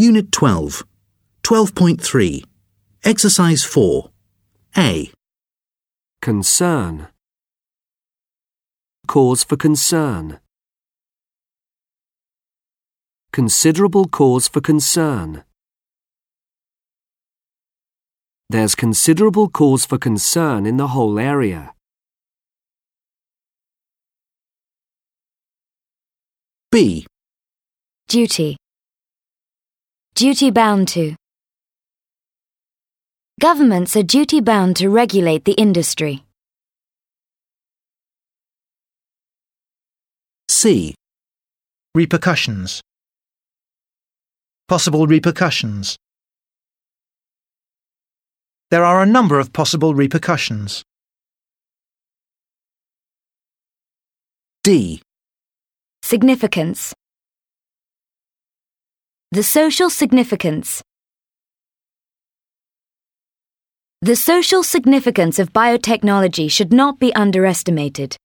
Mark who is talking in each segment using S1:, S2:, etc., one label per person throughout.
S1: Unit 12. 12.3. Exercise 4. A.
S2: Concern. Cause for concern. Considerable cause for concern. There's considerable cause for concern in the whole area.
S1: B.
S3: Duty. Duty bound to. Governments are duty bound to regulate the industry.
S1: C.
S4: Repercussions. Possible repercussions. There are a number of possible repercussions.
S1: D.
S3: Significance. The social significance. The social significance of biotechnology should not be underestimated.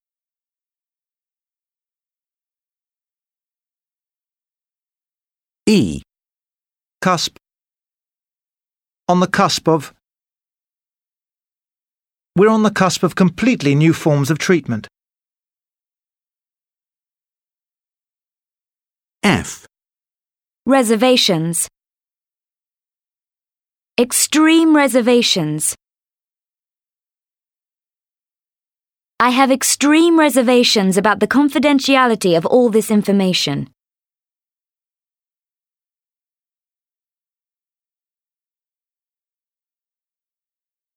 S1: E.
S4: Cusp. On the cusp of. We're on the cusp of completely new forms of treatment.
S1: F.
S3: Reservations. Extreme reservations. I have extreme reservations about the confidentiality of all this information.